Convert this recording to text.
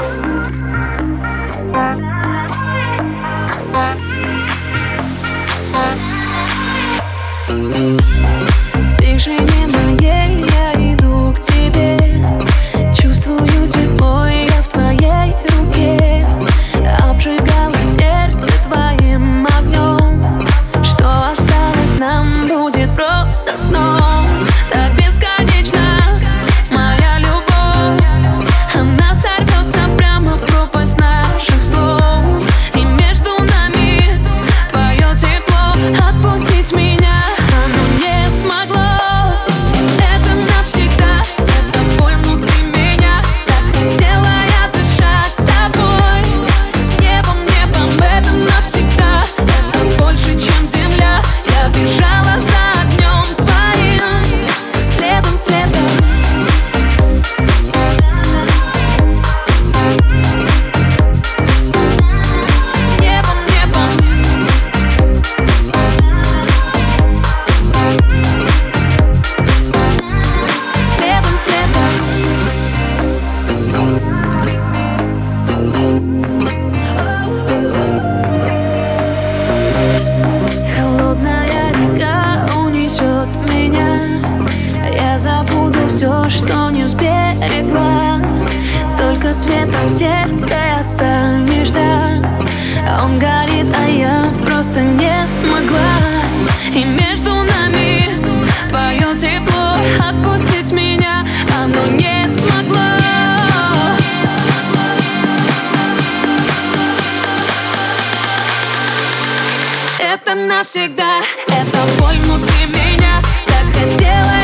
Música все, что не сберегла Только светом в сердце останешься. Он горит, а я просто не смогла. И между нами твое тепло. Отпустить меня оно не смогло. Это навсегда, это боль внутри меня. Так хотела